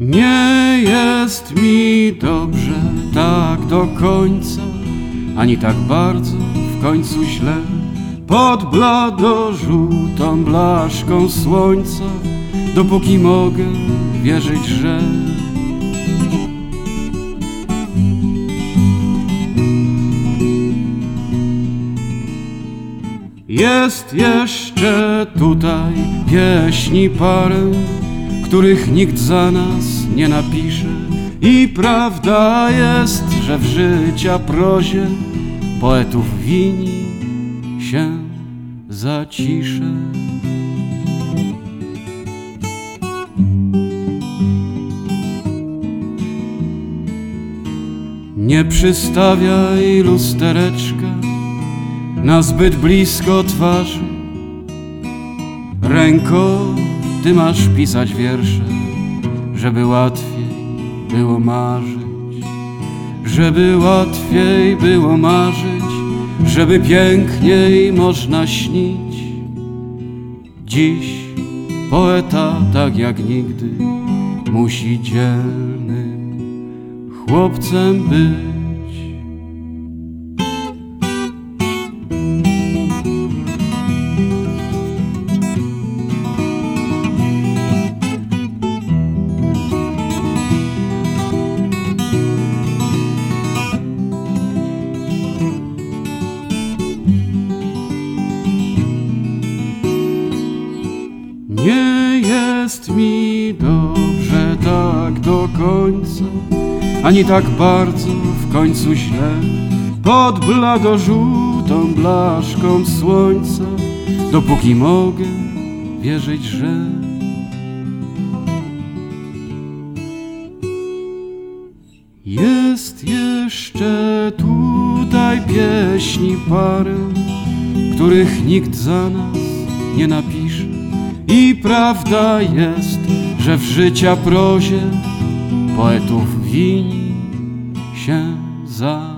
Nie jest mi dobrze tak do końca, ani tak bardzo w końcu źle. Pod blado-żółtą blaszką słońca, dopóki mogę wierzyć, że Jest jeszcze tutaj pieśni parę, których nikt za nas nie napisze. I prawda jest, że w życia prozie poetów wini się zacisze. Nie przystawiaj lustereczka na zbyt blisko twarzy. Ręko, ty masz pisać wiersze, żeby łatwiej było marzyć, żeby łatwiej było marzyć, żeby piękniej można śnić. Dziś poeta tak jak nigdy musi dzielnym chłopcem być. Nie jest mi dobrze tak do końca, ani tak bardzo w końcu źle. Pod blado-żółtą blaszką słońca, dopóki mogę wierzyć, że jest jeszcze tutaj pieśni parę, których nikt za nas nie napisze. I prawda jest, że w życia prozie poetów wini się za